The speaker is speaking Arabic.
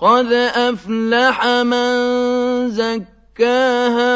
قَدْ أَفْلَحَ مَن زَكَّاهَا